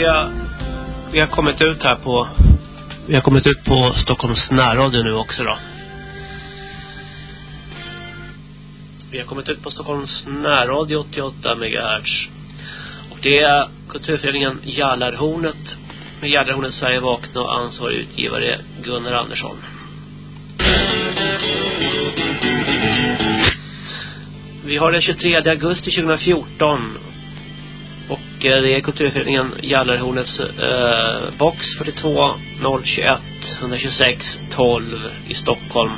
vi har, vi har kommit ut här på vi har kommit ut på Stockholms närradio nu också då. Vi har kommit ut på Stockholms närradio 88 MHz. Och det är kulturföreningen Jallarhornet med Jallarhornet Sverige Vakna och ansvarig utgivare Gunnar Andersson. Vi har den 23 augusti 2014 och eh, det är kulturföreningen Jallarhornets eh, box 42 021 126 12 i Stockholm.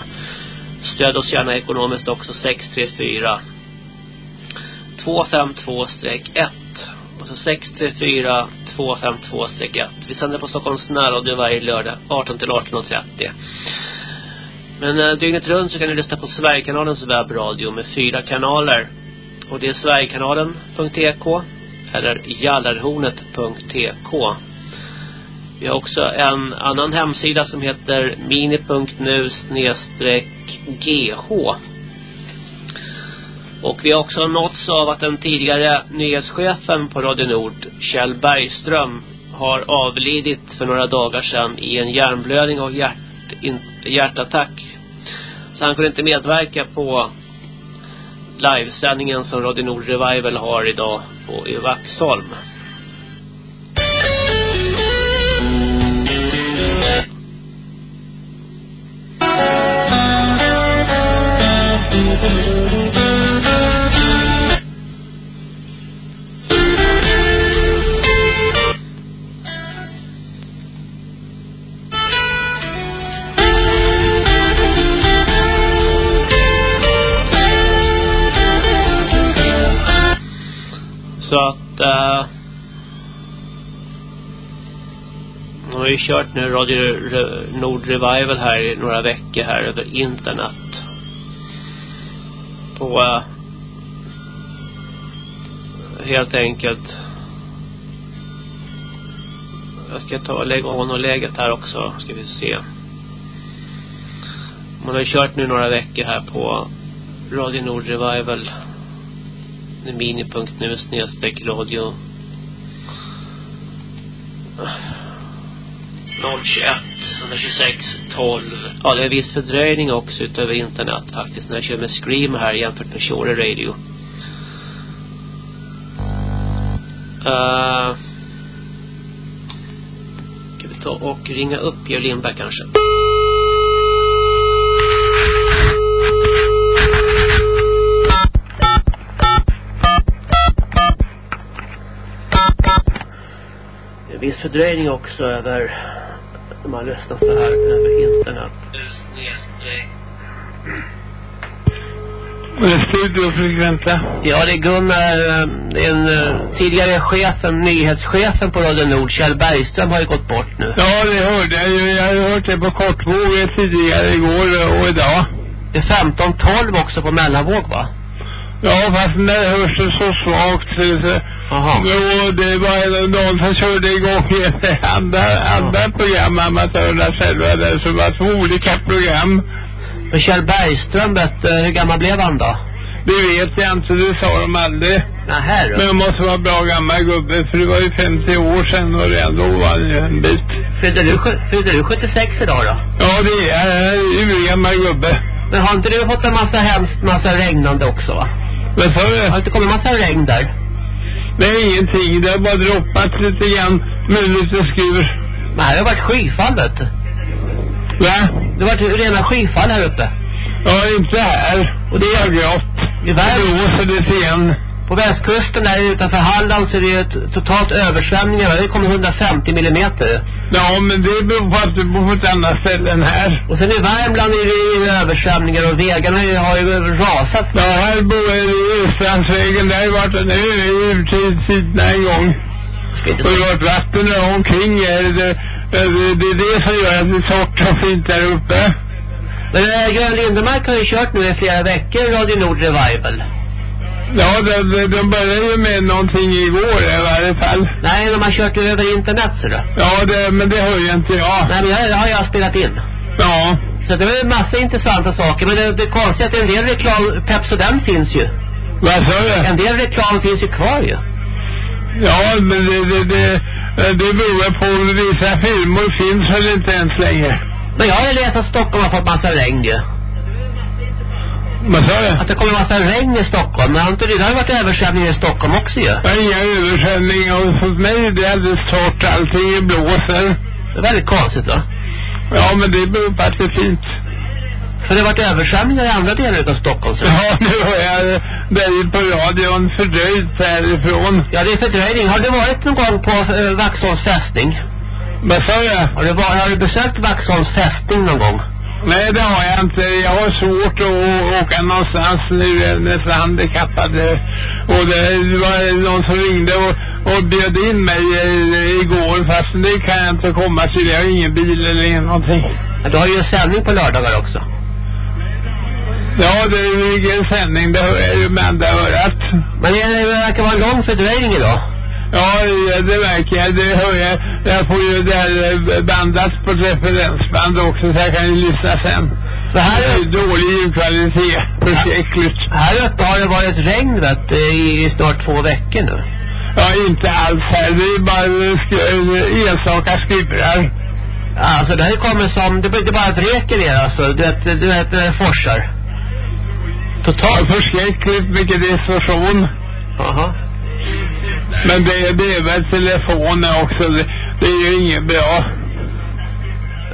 Stöd oss gärna ekonomiskt också 634 252-1 alltså 634 252-1 Vi sänder på Stockholms närradio varje lördag 18 till 18.30 men eh, dygnet runt så kan ni lyssna på Sverigekanalens webbradio med fyra kanaler. Och det är sverigekanalen.tk eller jallarhornet.tk vi har också en annan hemsida som heter mini.nu gh och vi har också nåtts av att den tidigare nyhetschefen på Radio Nord, Kjell Bergström, har avlidit för några dagar sedan i en hjärnblödning och hjärt, in, hjärtattack. Så han kunde inte medverka på livesändningen som Radio Nord Revival har idag på i Vaxholm. Äh, uh, de har ju kört nu Radio Nord Revival här i några veckor här över internet. På uh, helt enkelt jag ska ta och lägga honom läget här också ska vi se. Man har ju kört nu några veckor här på Radio Nord Revival mini.nu snedstreck radio. 021 126 12 ja det är viss fördröjning också utöver internet faktiskt när jag kör med Scream här jämfört med Shore Radio. Eh, uh, kan vi ta och ringa upp Georg Lindberg kanske? Viss fördröjning också över när man lyssnar så här över internet. Studiofrekventa. Ja, det är Gunnar, en eh, tidigare chefen, nyhetschefen på Radio Nord, Kjell Bergström har ju gått bort nu. Ja, det hörde jag ju. Jag har hört det på kortvåg tidigare igår och idag. Det är 15-12 också på mellanvåg va? Ja, fast när hörs det så svagt så Jaha. Jo, det var någon som körde igång ett andra, andra program, amatörerna själva där, som var två olika program. Men Kjell Bergström, vet, hur gammal blev han då? Det vet jag inte, det sa de aldrig. Nähä då. Men det måste vara bra gammal gubbe, för det var ju 50 år sedan och redan då var han ju en bit. Fyllde du, fyllde du 76 idag då? Ja, det är ju gammal gubbe. Men har inte du fått en massa hemskt, massa regnande också va? Sa du? Har inte kommit massa regn där? Nej, ingenting. Det har bara droppat lite grann med lite skur. Nej, det har varit skyfall vet du. Va? Det har varit rena skyfall här uppe. Ja, inte här. Och det är grått. I världen. Det blåser lite igen. På västkusten där utanför Halland så är det ett totalt översvämningar. Det kommer 150 millimeter. Ja, men det beror på att du bor på ett annat ställe än här. Och sen i Värmland är det översvämningar och vägarna har ju rasat. Ja, här bor jag i Östrandsvägen. Där har ju varit en ö i urtidstiderna en gång. Och det har varit vatten omkring er. Det, det, det är det som gör att det är torrt och fint där uppe. Men äh, Göran Lindemark har ju kört nu i flera veckor Radio Nord Revival. Ja, de, de, de började ju med någonting igår i varje fall. Nej, de har kört över internet så då. Ja, det, men det hör ju inte jag. Nej, men det har jag spelat in. Ja. Så det var en massa intressanta saker. Men det, det konstiga är att en del reklam, Pepsodent finns ju. Vad sa du? En del reklam finns ju kvar ju. Ja, men det, det, det det beror på om vissa filmer finns eller inte ens längre. Men jag har ju läst att Stockholm har fått massa regn ju. Vad sa du? Att det kommer massa regn i Stockholm. Men inte det har varit översvämningar i Stockholm också ju. Har inga översvämningar hos mig. Det är alldeles torrt. Allting blåser. Det är väldigt konstigt va? Ja, men det beror på att det är fint. För det har varit översvämningar i andra delar av Stockholm. Så. Ja, nu har jag dig på radion fördröjt härifrån. Ja, det är fördröjning. Har du varit någon gång på äh, Vaxholms fästning? Vad sa jag? Har du, har du besökt Vaxholms fästning någon gång? Nej, det har jag inte. Jag har svårt att åka någonstans nu. Jag är nästan handikappad. Och det var någon som ringde och, och bjöd in mig igår. Fast det kan jag inte komma till. Jag har ingen bil eller någonting. Men du har ju en sändning på lördagar också. Ja, det ligger en sändning. Det hör jag ju med andra örat. Men det verkar vara en lång fördröjning idag. Ja, det verkar jag. Det hör jag. Jag får ju det här bandat på referensband också så jag kan ju lyssna sen. Så här är dålig ljudkvalitet. Förskräckligt. Här uppe har det varit regn vet, i snart två veckor nu. Ja, inte alls här. Det är bara enstaka skurar. Alltså det här kommer som, det, det bara vräker ner alltså. Du vet, du vet, det forsar. Totalt. Ja, förskräckligt mycket diskussion. Jaha. Men det, det är väl telefonen också. Det, det är ju inget bra.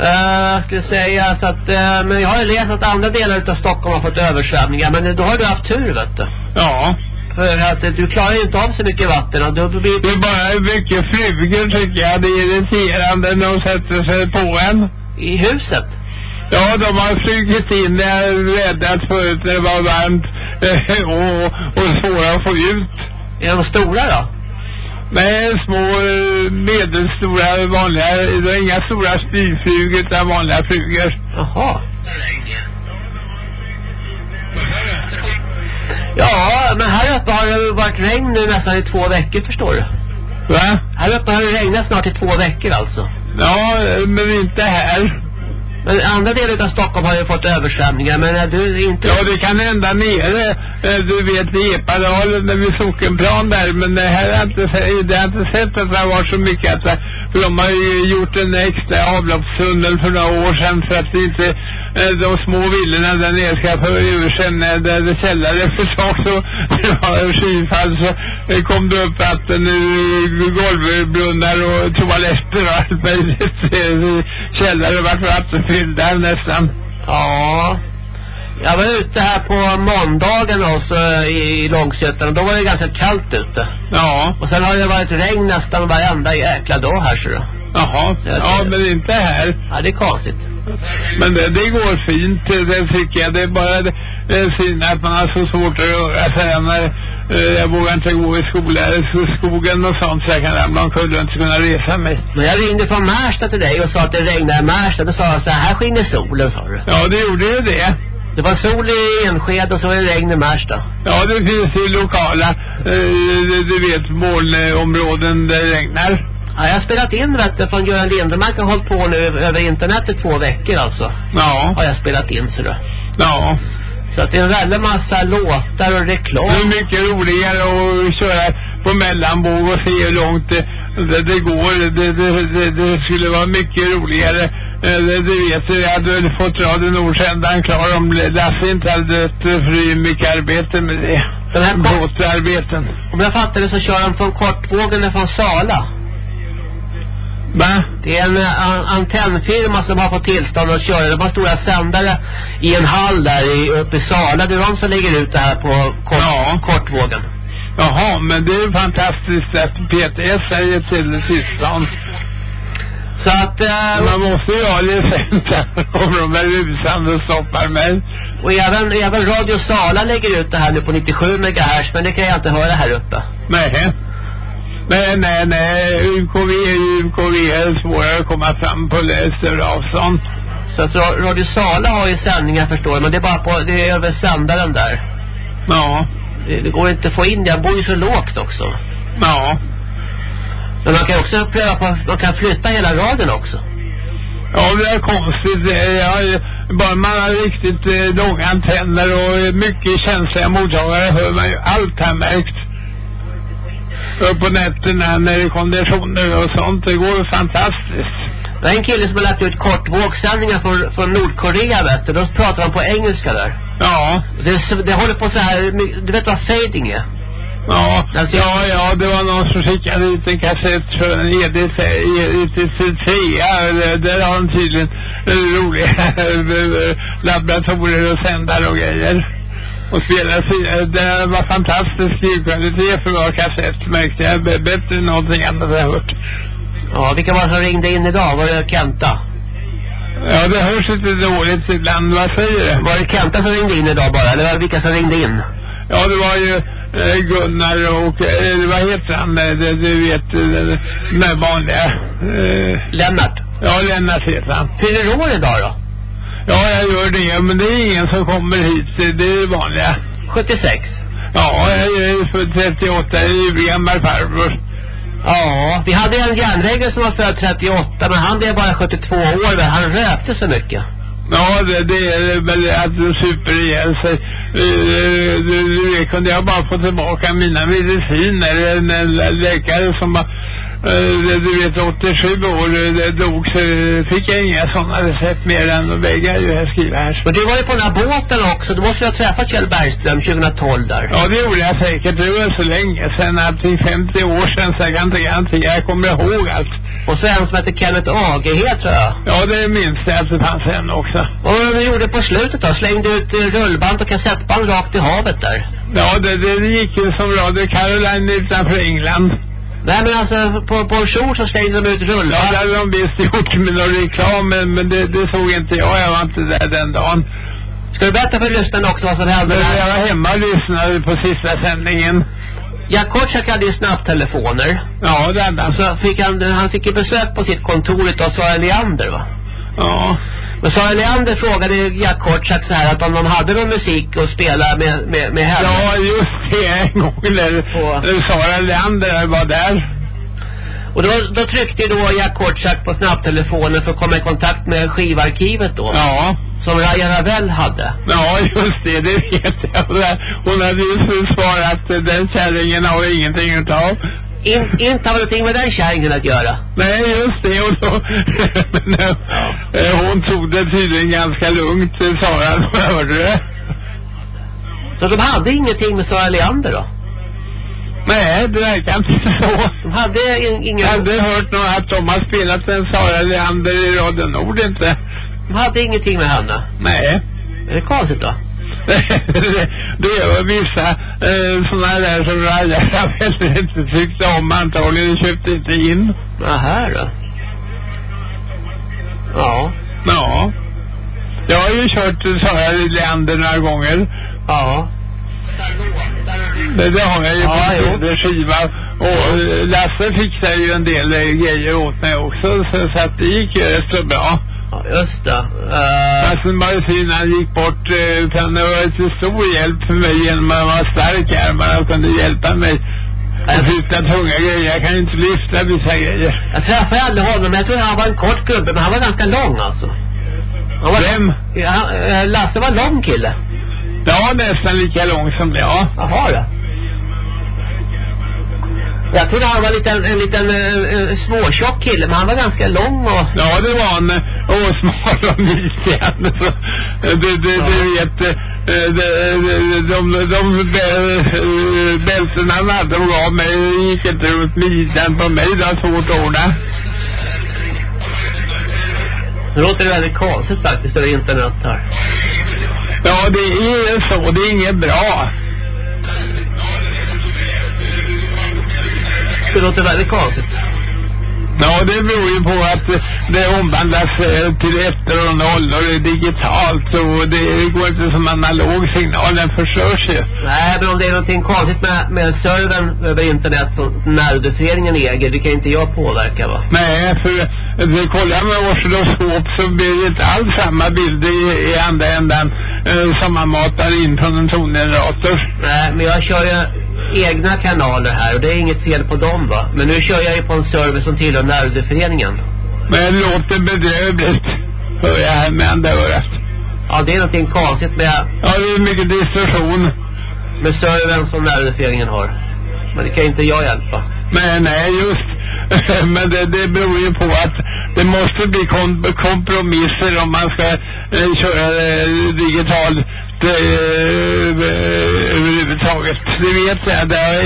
Uh, jag skulle säga så att, uh, men jag har ju läst att andra delar av Stockholm har fått översvämningar. Men då har du haft tur vet du. Ja. För att du klarar ju inte av så mycket vatten. Och då blir... Det är bara mycket flugor tycker jag. Det är irriterande när de sätter sig på en. I huset? Ja, de har flugit in. Jag räddat förut när det var varmt. och, och svåra att få ut. Är de stora då? Nej, små, medelstora, vanliga. Det är inga stora spyflugor utan vanliga flugor. Jaha. Ja, men här uppe har det varit regn nu nästan i två veckor, förstår du. Va? Här uppe har det regnat snart i två veckor alltså. Ja, men inte här. Men andra delar av Stockholm har ju fått översvämningar, men är du inte... Ja, det kan hända nere. Eh, eh, du vet, i Epadalen vid Sockenplan där. Men det här har inte, det har inte sett att det har varit så mycket. Att, för de har ju gjort en extra avloppstunnel för några år sedan för att inte de små villorna där nere ska få ur sen där det källare för sak så det var skyfall så kom det upp vatten ur golvbrunnar och toaletter och allt möjligt. Källare vart vattenfyllda nästan. Ja. Jag var ute här på måndagen också i Långsötan och då var det ganska kallt ute. Ja. Och sen har det varit regn nästan varenda jäkla dag här så då. Jaha. Ja, men inte här. Ja, det är konstigt. Men det, det går fint, det tycker jag. Det är bara det, det är synd att man har så svårt att röra sig när eh, jag vågar inte gå i skogen och sånt så jag kan ramla omkull och inte kunna resa mig. Men jag ringde från Märsta till dig och sa att det regnade i Märsta. Då sa jag så här, här skiner solen, sa du. Ja, det gjorde ju det. Det var sol i Enskede och så var det regn i Märsta. Ja, det finns ju lokala, eh, du vet, molnområden där det regnar. Ja, jag har spelat in vet du, från Göran Lindemark har hållit på nu över internet i två veckor alltså. Ja. Har jag spelat in så då. Ja. Så att det är en väldigt massa låtar och reklam. Det är mycket roligare att köra på mellanbåg och se hur långt det, det, det går. Det, det, det, skulle vara mycket roligare. Det, det vet jag. Jag hade fått Radio Nordsändaren klar om Lasse inte hade dött för mycket arbete med det. Den här båtarbeten. Om jag fattar det så kör de från kortvågen från Sala. Va? Det är en an antennfirma som har fått tillstånd att köra. De har stora sändare i en hall där i, uppe i Sala. Det är de som lägger ut det här på kort, ja. kortvågen. Jaha, men det är fantastiskt att PTS säger till tillstånd. Så att... Äh, Man måste ju ha licens om de är rusande och stoppar mig. Och även, även Radio Sala lägger ut det här nu på 97 MHz, men det kan jag inte höra här uppe. Nej. Nej, nej, nej. UKV är UKV. är svårare att komma fram på större avstånd. Så att Radio Sala har ju sändningar förstår jag, men det är bara på, det är över sändaren där. Ja. Det, det går inte att få in det, jag bor ju så lågt också. Ja. Men man kan också pröva på, man kan flytta hela radion också. Ja, det är konstigt. Ja, bara man har riktigt eh, långa antenner och mycket känsliga mottagare hör man ju allt här märkt. På nätterna när det är konditioner och sånt. Det går fantastiskt. Det är en kille som har lagt ut kortvågsändningar från, från Nordkorea vet du. Då pratar han på engelska där. Ja. Det, det håller på så här, du vet vad fading är? Ja, alltså, ja, ja, det var någon som skickade ut en kassett från EDC, EDC, där har de tydligen roliga laboratorier och sändare och grejer. Och spela det var fantastisk ljudkvalitet för vår kassett märkte jag, bättre än någonting annat jag hört. Ja, vilka var det som ringde in idag? Var det Kenta? Ja, det hörs lite dåligt ibland. Vad säger du? Var det Kenta som ringde in idag bara? Eller var det vilka som ringde in? Ja, det var ju eh, Gunnar och, eh, vad heter han? Eh, det, du vet, eh, den vanliga. Eh, Lennart? Ja, Lennart heter han. Fyller år idag då? Ja, jag gör det. Men det är ingen som kommer hit. Det är vanliga. 76? Ja, jag är född 38. Jag är gammal farbror. Ja, vi hade en järnvägare som var född 38 men han blev bara 72 år men han rökte så mycket. Ja, det, det är väl att du super ihjäl sig. Du, du, du kunde jag bara få tillbaka mina mediciner. En, läkare som Eh, du vet 87 år det dog så fick jag inga sådana recept mer än att vägga ju jag skriva här. Men du var ju på den här båten också. Du måste ju ha träffat Kjell Bergström 2012 där. Ja, det gjorde jag säkert. Det var så länge sedan, allting 50 år sedan så jag kan inte garantera. Jag kommer ihåg allt. Och så en som heter Kenneth Agerhed tror jag. Ja, det minns jag att det fanns en också. Och vad du gjorde på slutet då? Slängde ut rullband och kassettband rakt i havet där? Ja, det, det gick ju som Radio Caroline utanför England. Nej men alltså på, på Shore så slängde de ut rullar. Ja det hade de visst gjort med någon reklam men, men det, det såg inte jag. Jag var inte där den dagen. Ska du berätta för lyssnarna också vad som hände där? Jag var hemma och lyssnade på sista sändningen. Jack Kortsak hade ju snabbtelefoner. Ja det hade han. Så fick han, han fick ju besök på sitt kontor av Sara Leander va? Ja. Men Sara Leander frågade Jack Kortsak så här att om de hade någon musik att spela med, med, med henne. Ja, just det. En gång när på... Sara Leander var där. Och då, då tryckte då Jack Kortsak på snabbtelefonen för att komma i kontakt med skivarkivet då. Ja. Som Raja Ravel hade. Ja, just det. Det vet jag. Hon hade ju svarat den kärringen har ingenting utav. In, inte har någonting med den kärringen att göra. Nej, just det. Och då, men, ja. Eh, hon tog det tydligen ganska lugnt, Sara. Hörde du Så de hade ingenting med Sara Leander då? Nej, det verkar inte så. De hade ingen... Jag hade hört något att de har spelat med Sara Leander i Radio Nord inte. De hade ingenting med henne? Nej. Är det konstigt då? det är vissa eh, sådana där som Raja väldigt inte tyckte om antagligen köpte inte in. Nähä då. Ja. Ja. Jag har ju kört så här Leander några gånger. Ja. Det, det har jag ju ja, på skiva. Och Lasse fixade ju en del grejer åt mig också så, så att det gick ju rätt så bra. Ja, just det. Uh... Alltså Martin han gick bort uh, han var till stor hjälp för mig genom att vara stark i armarna och kunde hjälpa mig. att flytta tunga grejer. Jag kan inte lyfta vissa grejer. Jag träffade aldrig honom, men jag tror han var en kort gubbe, men han var ganska lång alltså. Han var Vem? Ja, uh, Lasse var en lång kille. Ja, nästan lika lång som det, ja. Jaha, ja. Jag trodde han var lite, en liten uh, småtjock kille, men han var ganska lång och... Ja, det var han. Och smal och mysig. Det, det, det, ja. det vet... De, de, de, de bälten han hade och gav mig gick inte runt midjan på mig. Det var svårt att ordna. Det låter väldigt konstigt faktiskt över internet här. Ja, det är så. Det är inget bra. Det låter väldigt konstigt. Ja, det beror ju på att det omvandlas eh, till efter och noll och det är digitalt och det går inte som analog signal, den förstörs ju. Nej, men om det är någonting konstigt med, med servern över internet som närduceringen äger, det kan inte jag påverka va? Nej, för det, kollar med oscilloskop så blir det inte alls samma bild i, i andra ändan eh, som man matar in från en tongenerator. Nej, men jag kör ju egna kanaler här och det är inget fel på dem va. Men nu kör jag ju på en server som tillhör närrådeföreningen. Men det låter bedrövligt. Hör jag här med andra örat. Ja, det är någonting konstigt med... Ja, det är mycket distorsion. Med servern som närrådeföreningen har. Men det kan inte jag hjälpa. Men nej, just. Men det, det beror ju på att det måste bli kom, kompromisser om man ska eh, köra eh, digitalt eh, överhuvudtaget. Det vet jag. Det har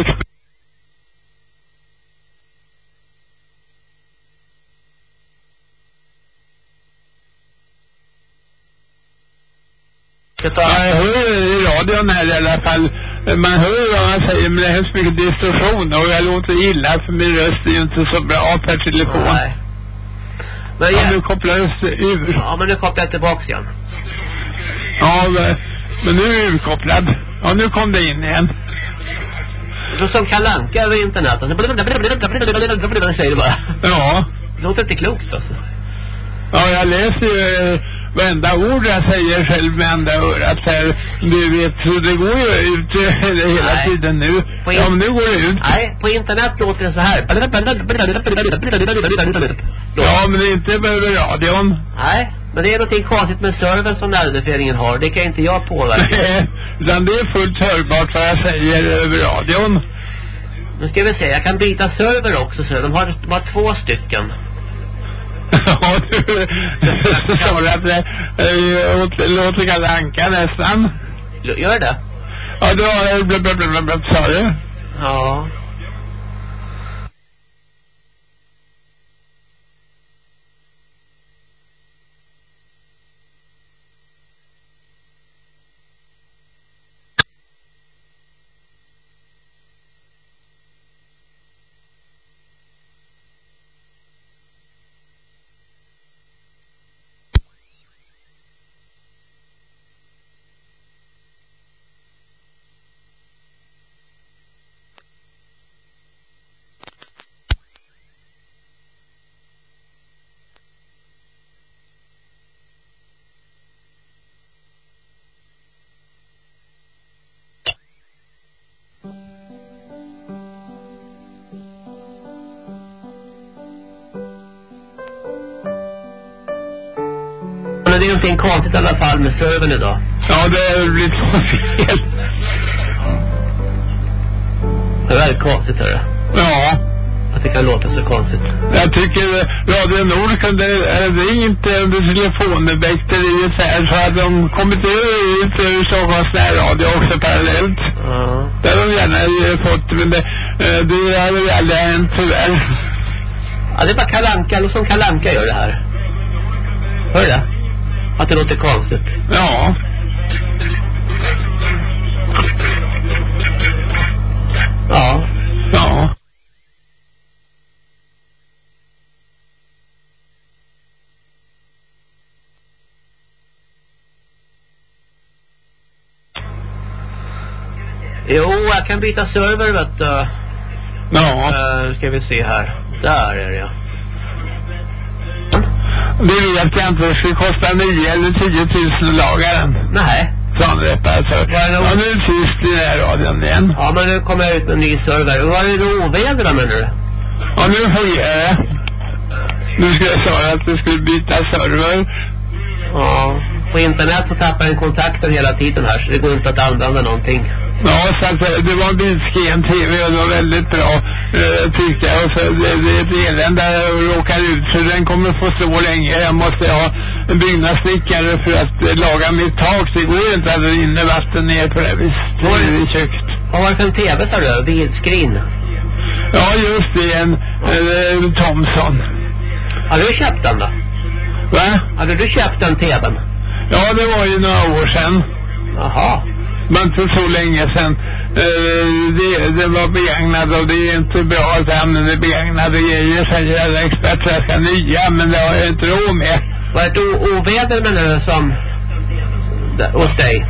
Jag hör i radion här i alla fall man hör vad man säger men det är hemskt mycket distorsion och jag låter illa för min röst är ju inte så bra per telefon. Nej. Men ja, nu kopplades det ur. Ja, men nu kopplar jag tillbaka igen. Ja, men nu är jag urkopplad. Ja, nu kom det in igen. Så som kalanka över internet. Säger du bara. Ja. Det låter inte klokt alltså. Ja, jag läser ju varenda ord jag säger själv med enda örat här. Du vet, så det går ju ut hela Nej. tiden nu. Ja, men nu går det ut. Nej, på internet låter det så här. Ja, men det är inte över radion. Nej, men det är någonting konstigt med servern som närmeföreningen har. Det kan inte jag påverka. Nej, utan det är fullt hörbart vad jag säger över radion. Nu ska vi se, jag kan byta server också så de har, de har två stycken. Ja, du du att det låter Kalle Anka nästan. Gör det? Ja, du har blablabla, sa du? Ja. Det är någonting konstigt i alla fall med servern idag. Ja, det är blivit fel. Det är väldigt konstigt, hörru. Ja. Att det kan låta så konstigt. Jag tycker Radio Nord kunde ringt under telefonväkteriet här så hade de kommit ut ur Stockholms närradio också parallellt. Ja. Det hade de gärna fått, men det, eh, det hade aldrig hänt tyvärr. Ja, det är bara Kalanka, som Kalanka gör det här. Hör du det? Att det låter konstigt. Ja. Ja. Ja. Jo, jag kan byta server, vet du. Ja. Uh, ska vi se här. Där är det. Det vet jag inte. Det skulle kosta 9 eller 10 000 lagaren. Nej. Sån reparatör. Ja, nu är tyst i den här radion igen. Ja, men nu kommer jag ut med en ny server. Var är det då, menar du? Ja, nu fungerar det. Nu ska jag säga att du skulle byta server. Ja, på internet så tappar en kontakten hela tiden här så det går inte att använda någonting. Ja, så att eh, det var en bilsken tv och det var väldigt bra eh, tyckte jag. Och så det, det är ett elände att råka ut så den kommer få stå länge. Jag måste ha en byggnadssnickare för att eh, laga mitt tak. Det går inte att rinna vatten ner på det viset. Det är kökt. Vad var det för en tv sa du? Bilskrin? Ja, just det. En eh, Thomson. Har du köpt den då? Va? Hade du köpt den tvn? Ja, det var ju några år sedan. Jaha men inte så länge sedan. Uh, det, det var begagnad och det är inte bra att använda begagnade grejer säger alla experter. Jag ska nya men det har jag inte råd med. Var det ett oväder menar du som hos dig?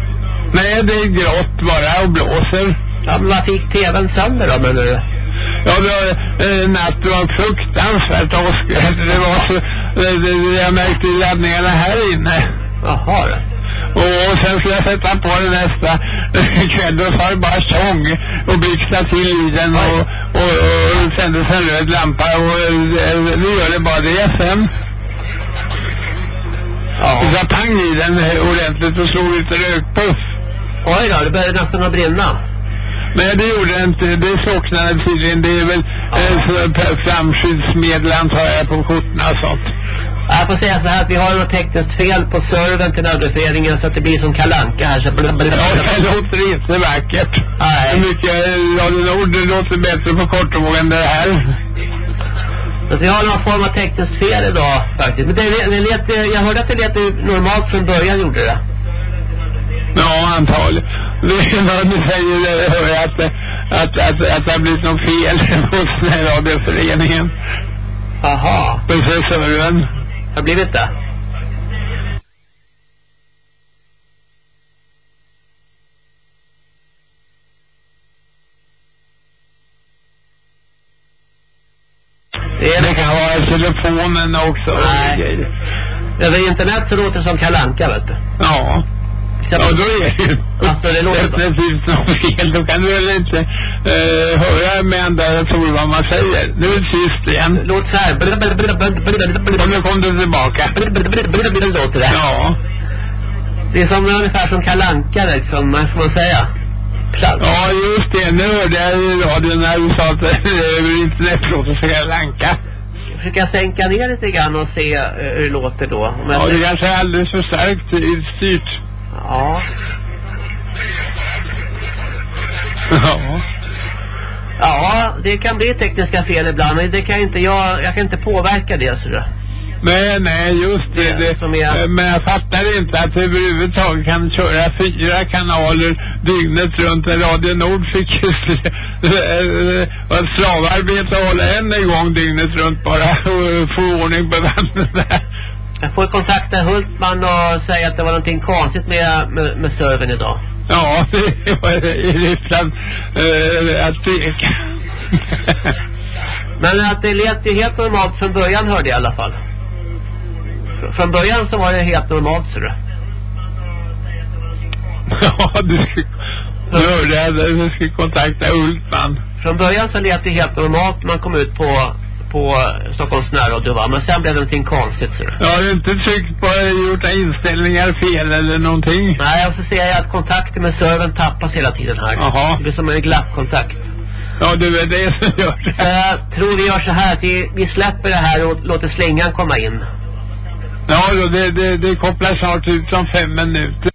Nej det är grått bara och blåser. Ja men vad fick tvn sönder då menar du? Ja det var eh, natt, det var fruktansvärt åskväder. Det var så, det, det, jag märkte laddningarna här inne. Jaha och sen skulle jag sätta på den nästa kväll. Då sa det bara tjong och blixtra till i den och, och, och sändes en röd lampa. Och nu gör det bara det sen. Ja. Och så pang i den ordentligt och slog ut rökpuff. Oj då, det började nästan att brinna. Nej, det gjorde det inte. Det slocknade tydligen. Det är väl Ja. Eh, flamskyddsmedel antar jag på skjortorna och sånt. Jag får säga så här att vi har något tekniskt fel på servern till nödutredningen så att det blir som kalanka här. Så bla, bla, bla. Ja, det låter inte vackert. Nej. Hur mycket Radio Nord det låter bättre på kortvåg än det här. Så vi har någon form av tekniskt fel idag faktiskt. Men det, det lät, jag hörde att det lät normalt från början gjorde det. Ja, antagligen. Det är vad ni säger, det hör jag att, att, att, att det har blivit något fel hos den här radioföreningen. Aha. Professoren. Har blivit det? Det, det kan vara telefonen också. Nej. Över internet så låter det som kalanka vet du. Ja. Ja, då är det ju alltså, det låter definitivt något fel. Då kan du väl inte uh, höra med andra datorer vad man säger. Nu tyst igen. Låt så här. Och nu kom du tillbaka. Låter det. Ja. Det är som ungefär som kalanka liksom, vad ska man säga? Plats. Ja, just det. Nu hörde jag i radion när du sa att det internet låter så kalanka försöka sänka ner lite grann och se hur det låter då. Men ja, det kanske är alldeles för starkt utstyrt. Ja. Ja. Ja, det kan bli tekniska fel ibland, men det kan inte jag, jag kan inte påverka det så det. Nej, nej, just det. det, det är... Men jag fattar inte att vi överhuvudtaget kan köra fyra kanaler dygnet runt. Radio Nord fick ju ett slavarbete att hålla en igång dygnet runt bara och få ordning på vattnet där. Jag får kontakta Hultman och säga att det var någonting konstigt med, med, med servern idag. Ja, det var i Ryssland äh, att tveka. Men att det lät ju helt normalt från början hörde jag i alla fall. Från början så var det helt normalt så du. Ja, du hörde jag du skulle kontakta Hultman. Från början så lät det helt normalt man kom ut på på Stockholms närradio va? Men sen blev det någonting konstigt så. Jag har inte tryckt på gjort inställningar fel eller någonting. Nej, och så ser jag att kontakten med servern tappas hela tiden här. Jaha. Det blir som en glappkontakt. Ja, det är det som gör det. Så jag tror vi gör så här att vi, vi släpper det här och låter slingan komma in. Ja, då, det, det, det kopplar snart ut om fem minuter.